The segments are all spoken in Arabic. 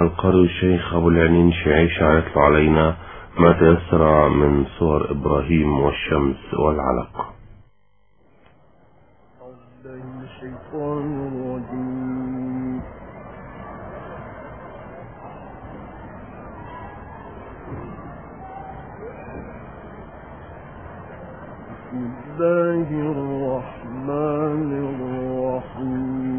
القارئ الشيخ أبو العنين شعيشة يتلو علينا ما تيسر من صور إبراهيم والشمس والعلق. بسم الله الرحمن الرحيم.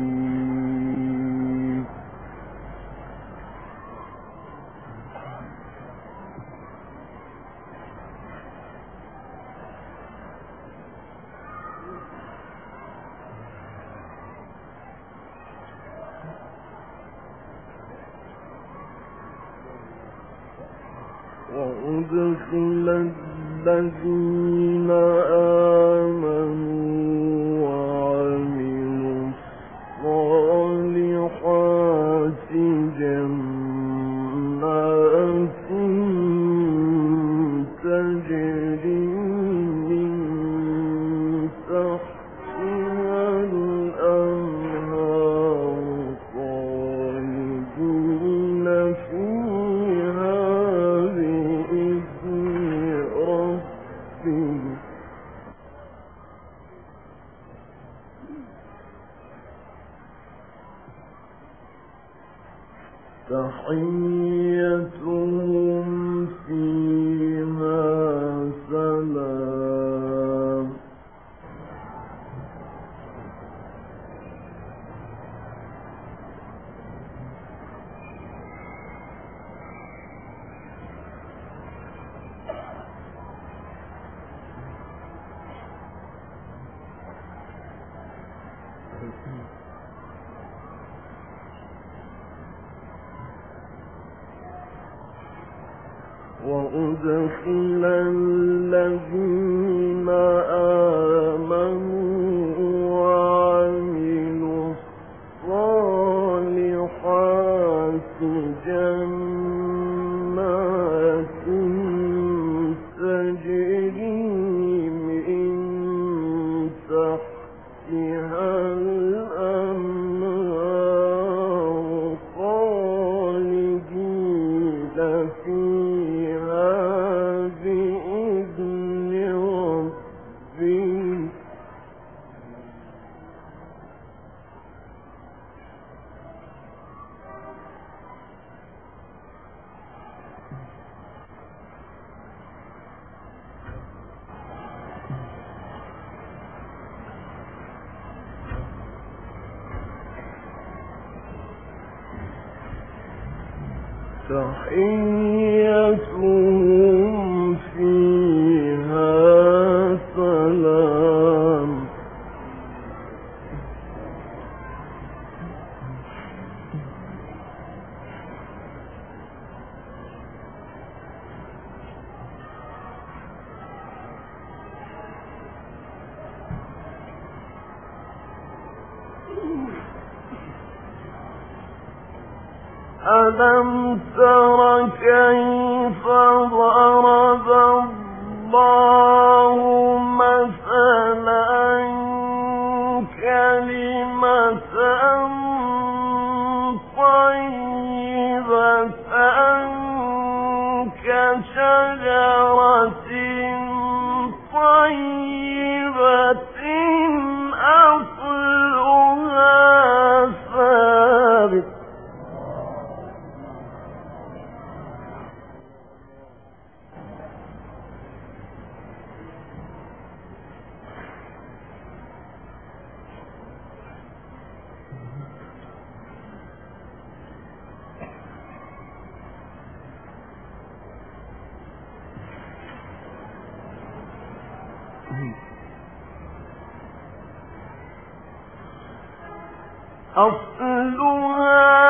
الذين آمنوا تحيتهم تحيتهم أصلها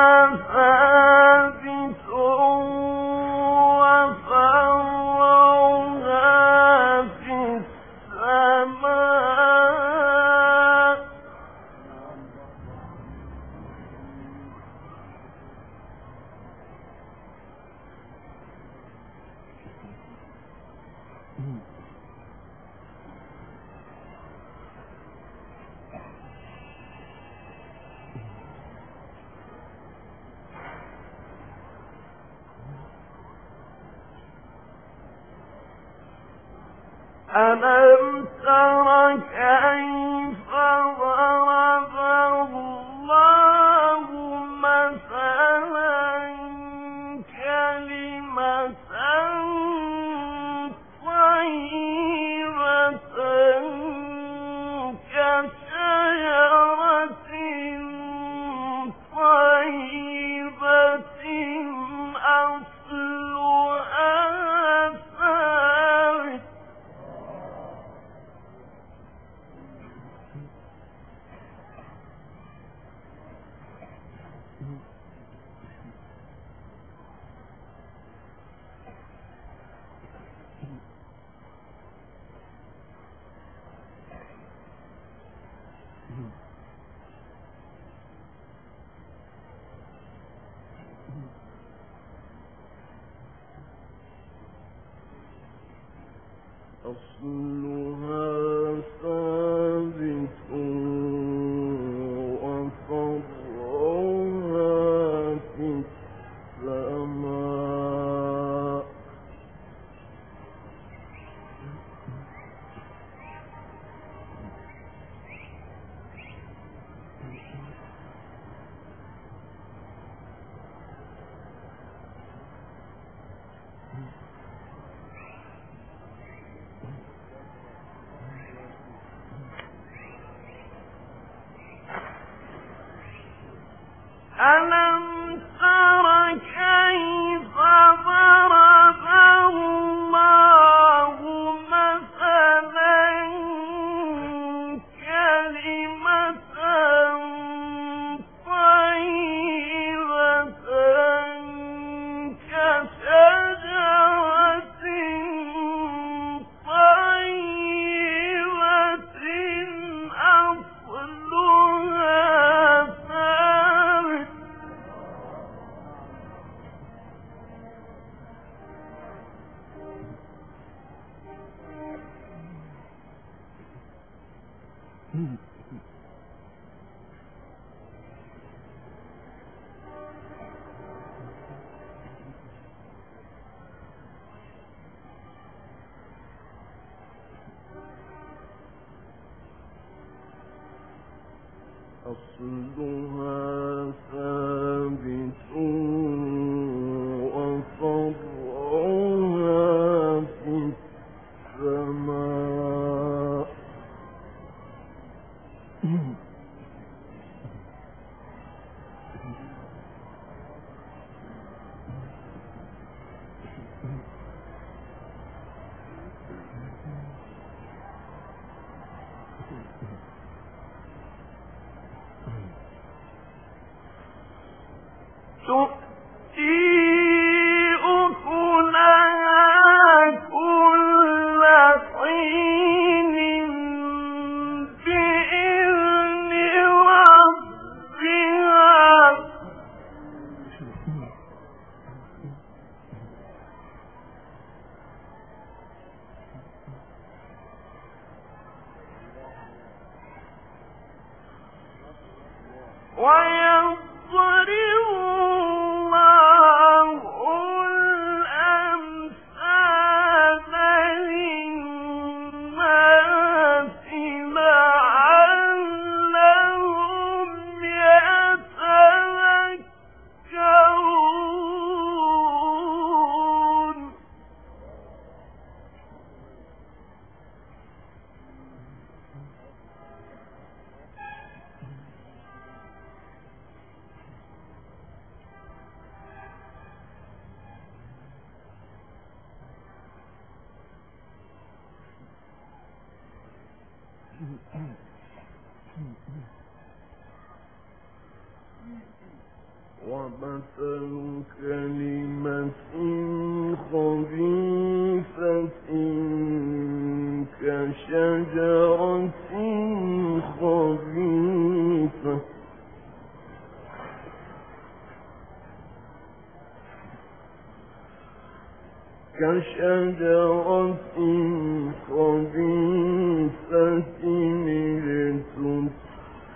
خبيثة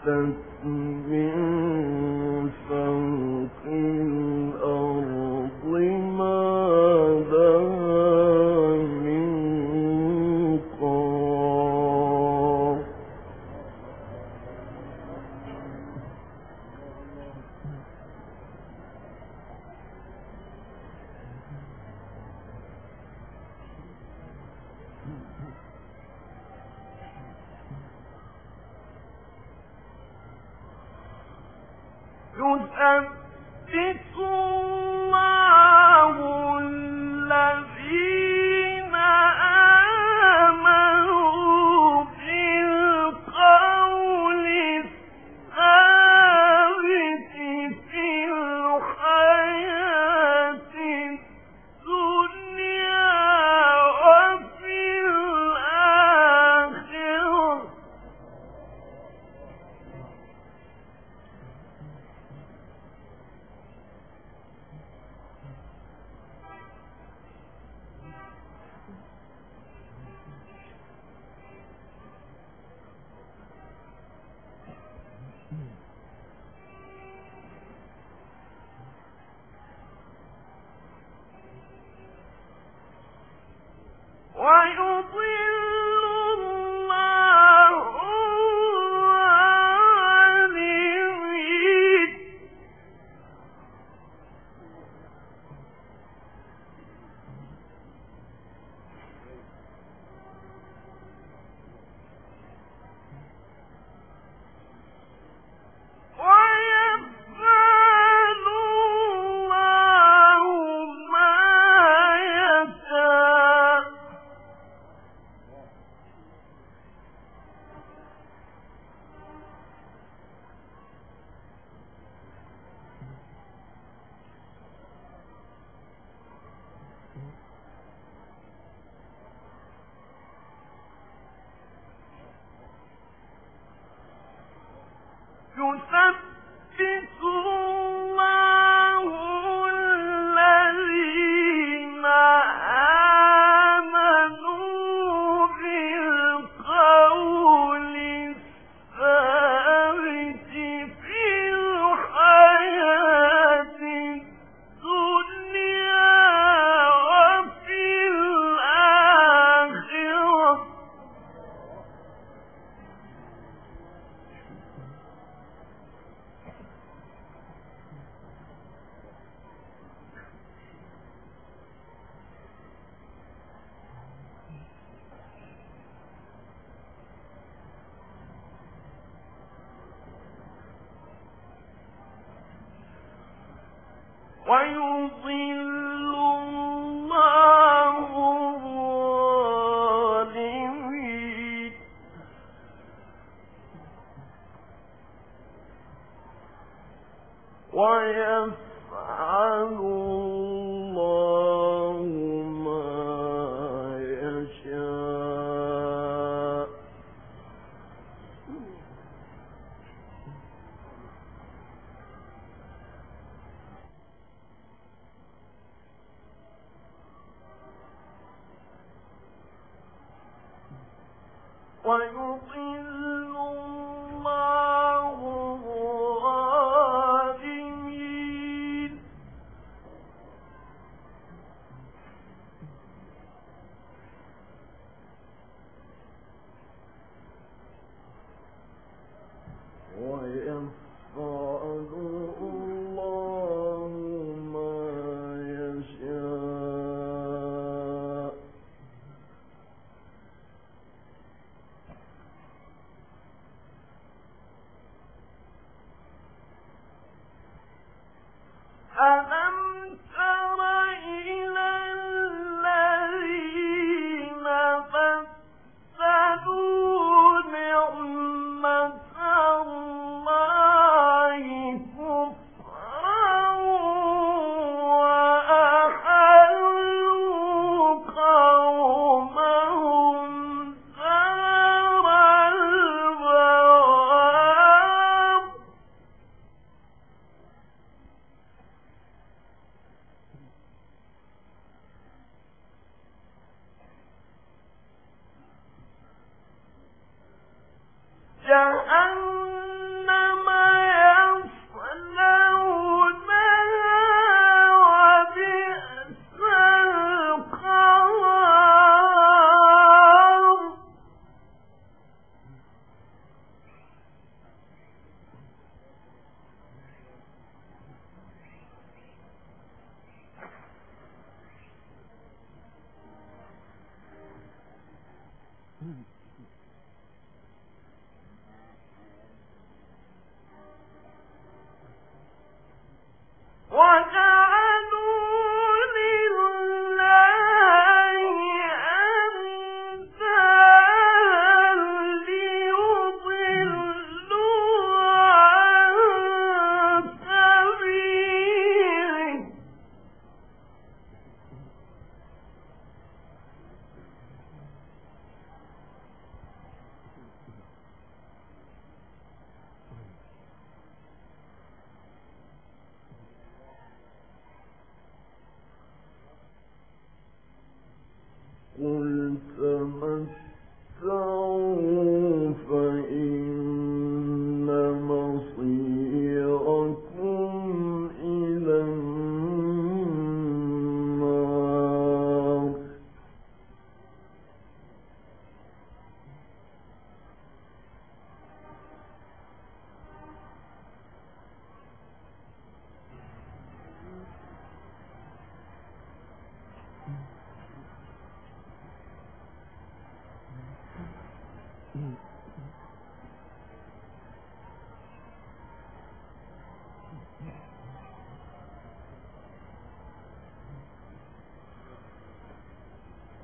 اجتثت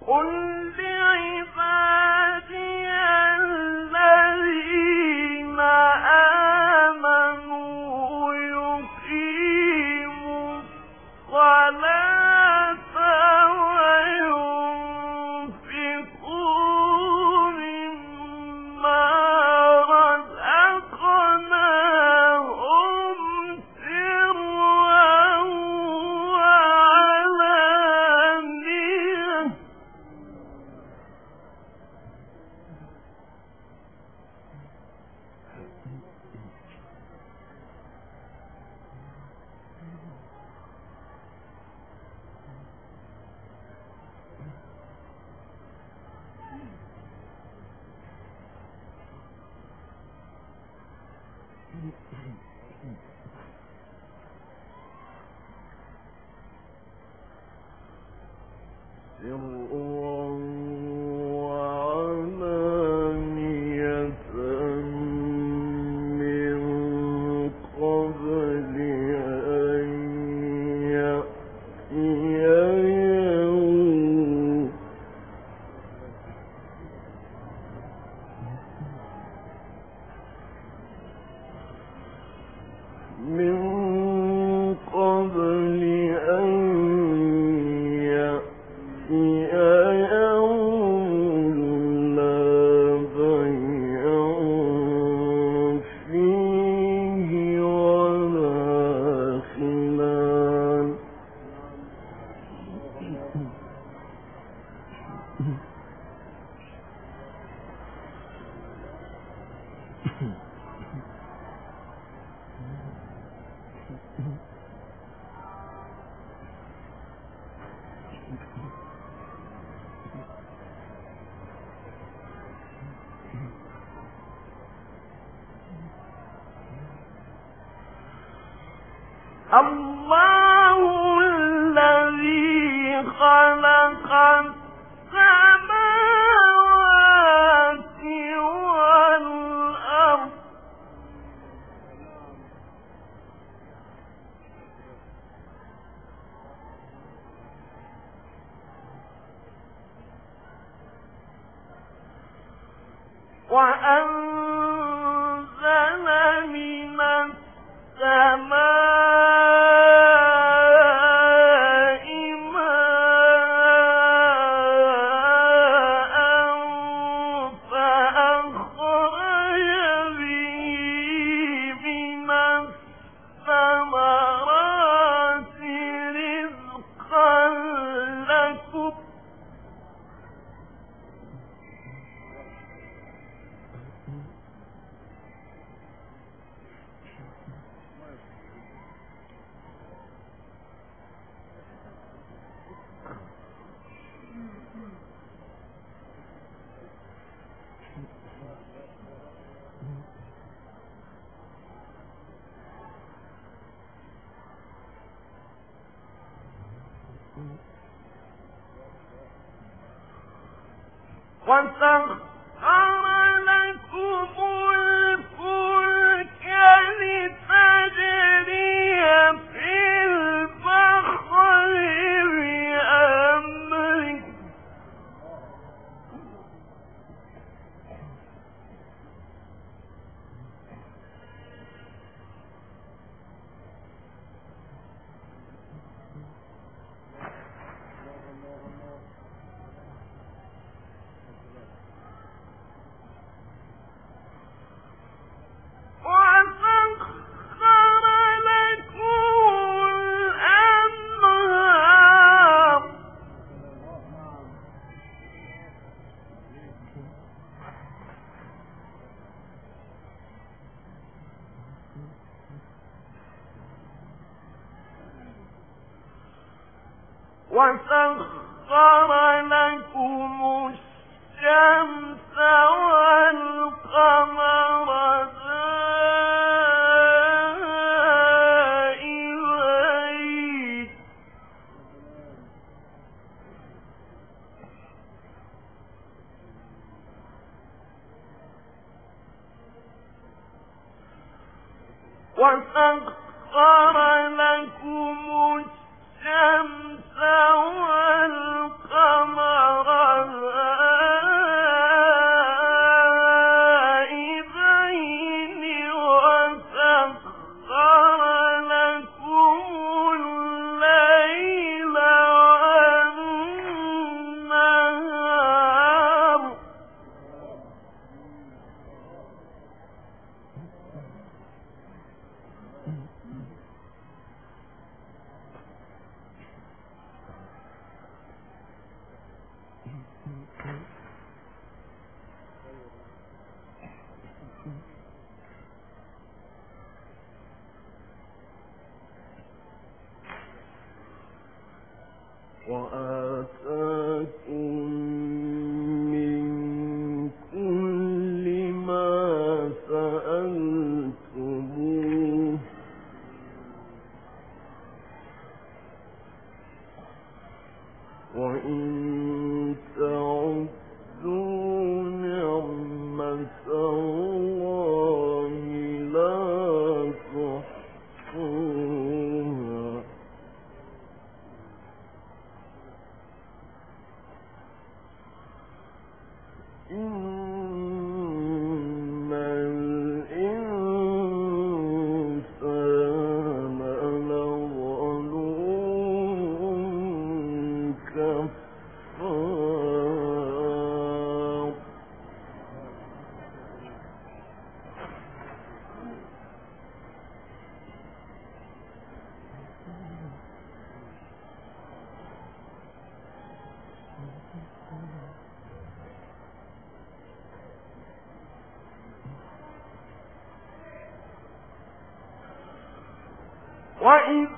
الله وأنزل وإذ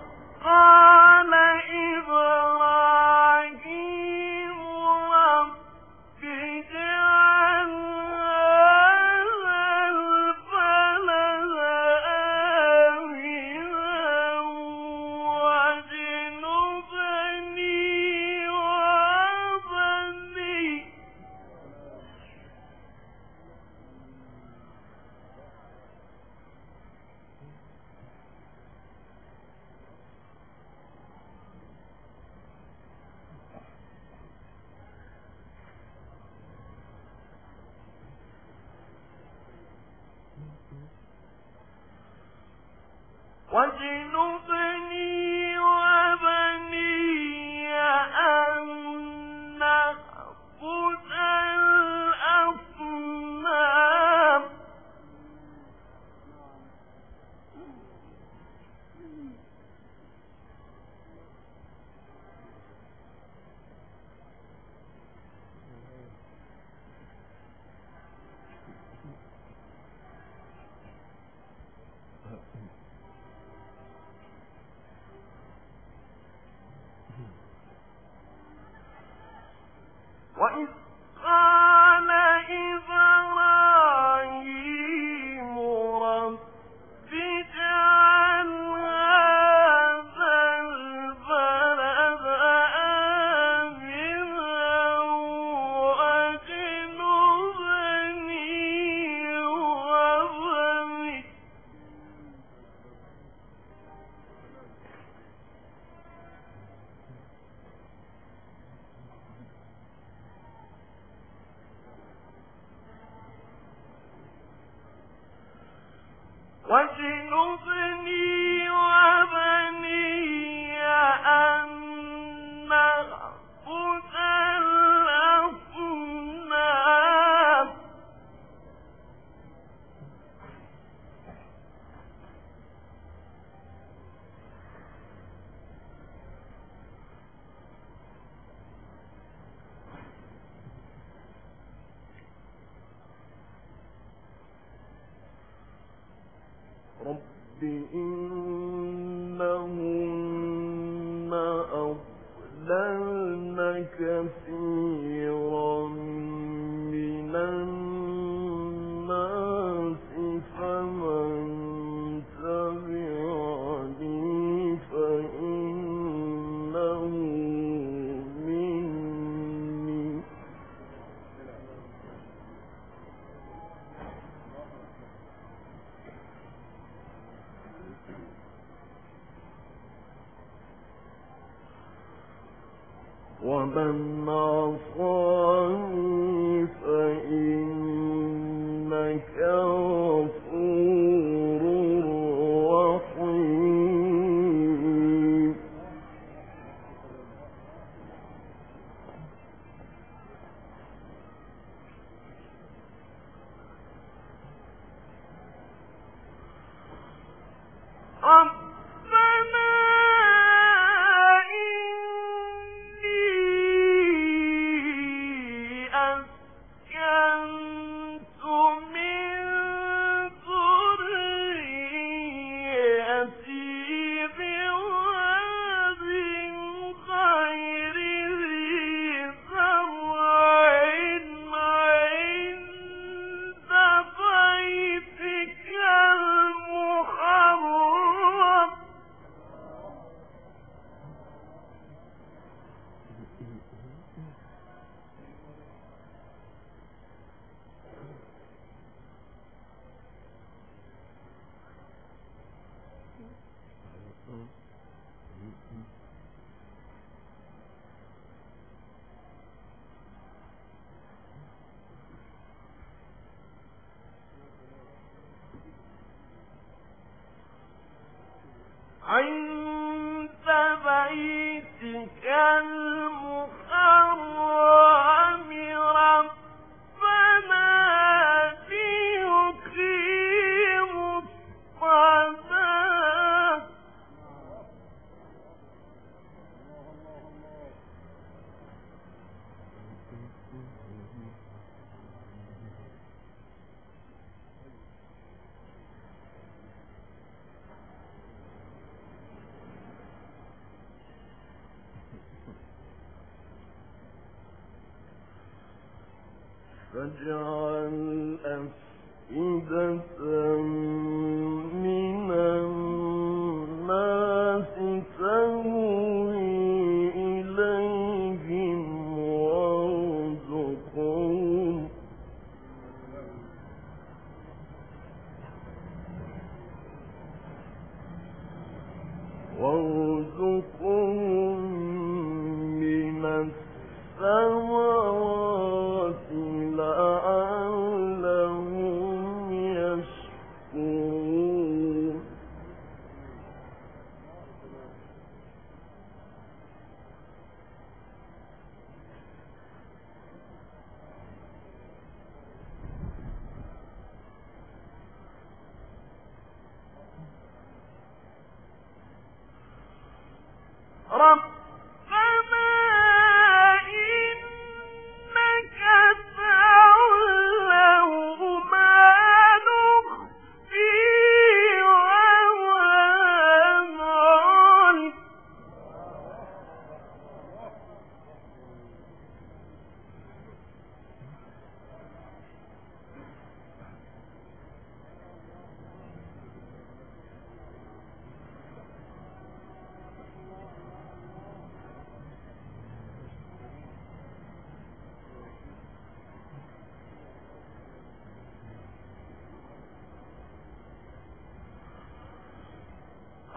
فاجعل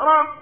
Hello?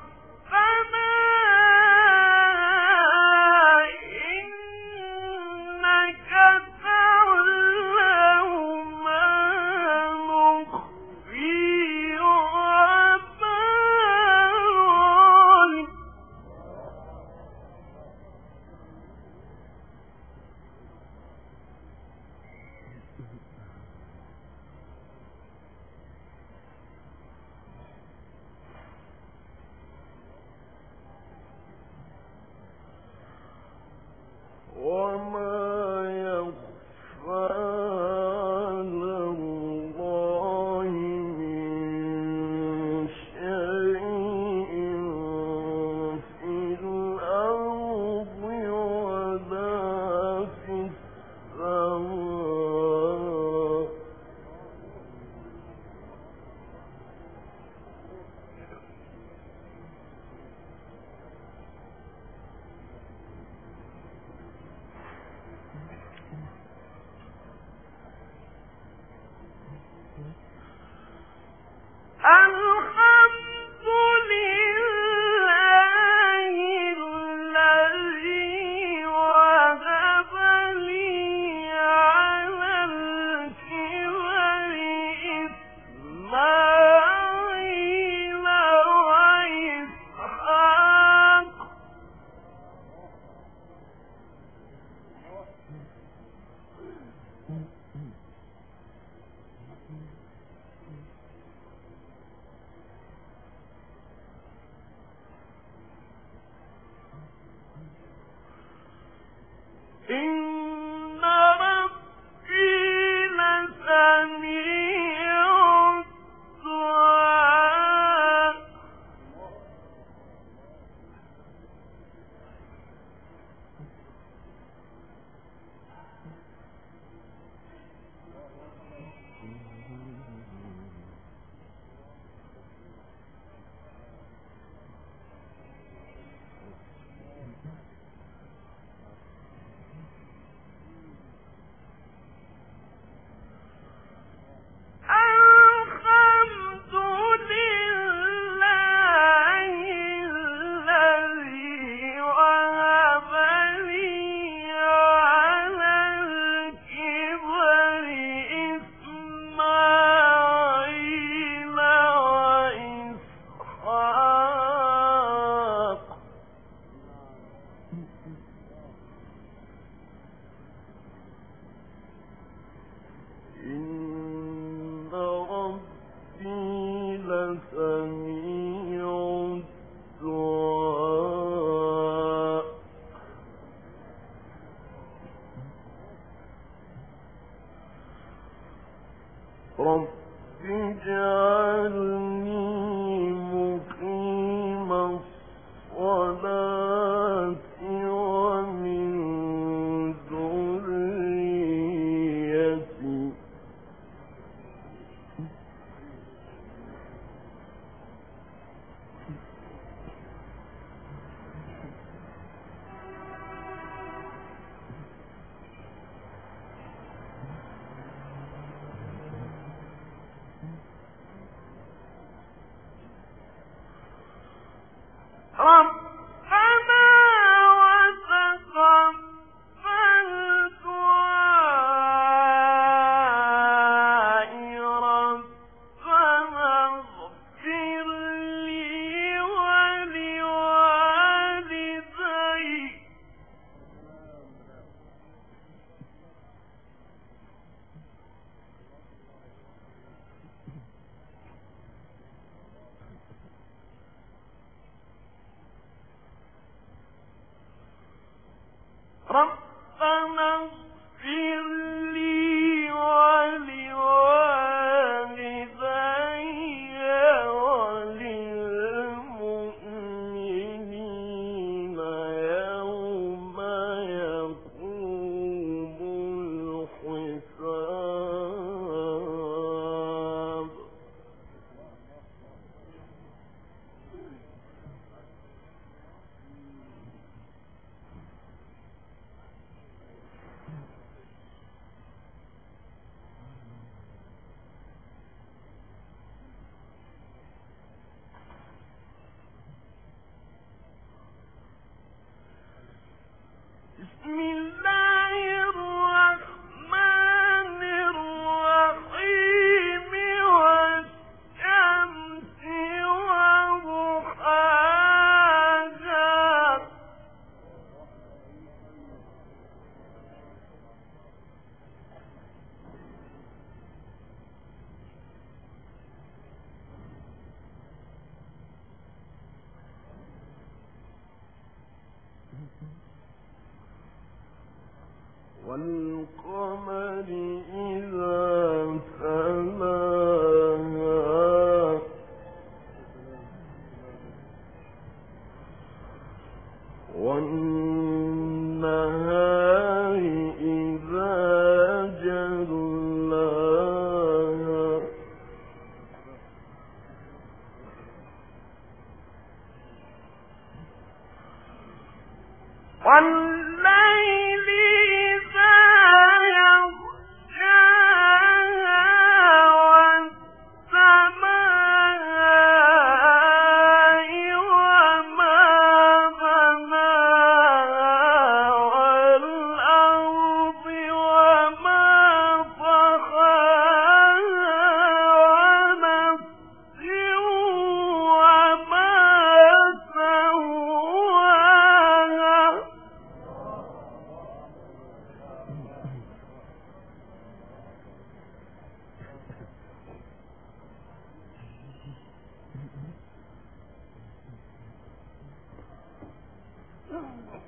والقمر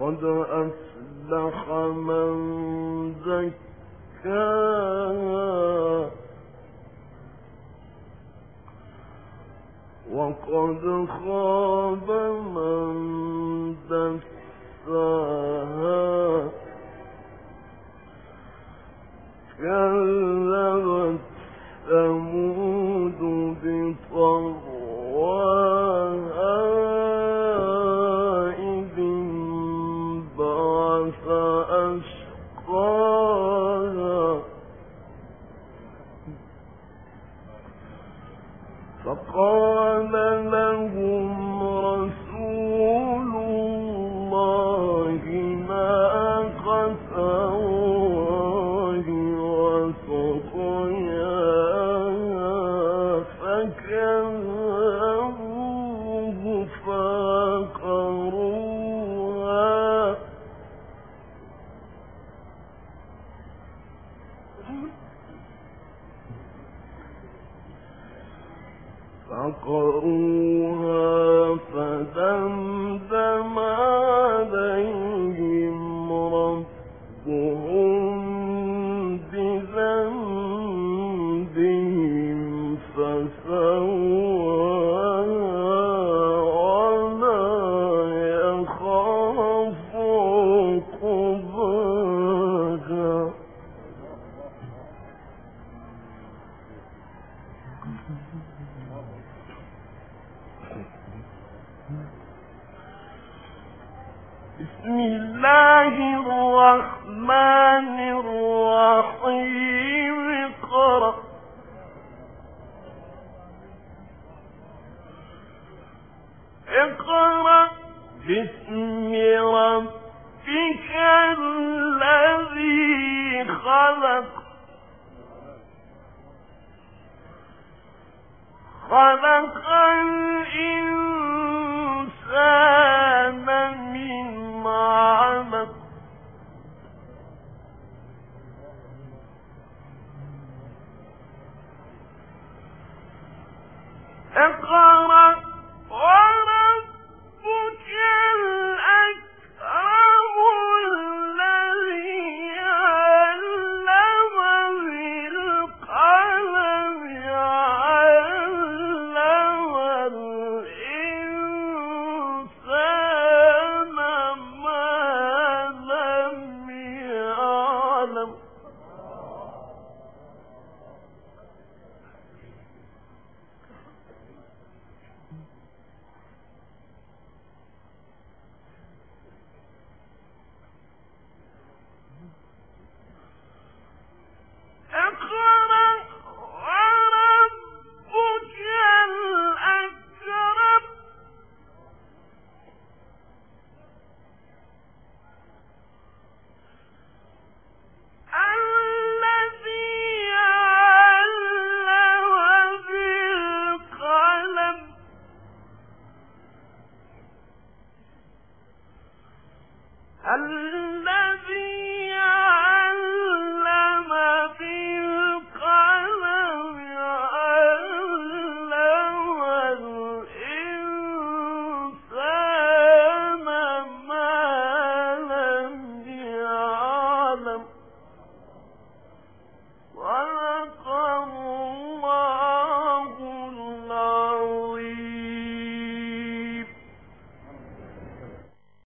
قد أفلح من زكاها وقد خاب من دساها. كذبت ثمود بطغى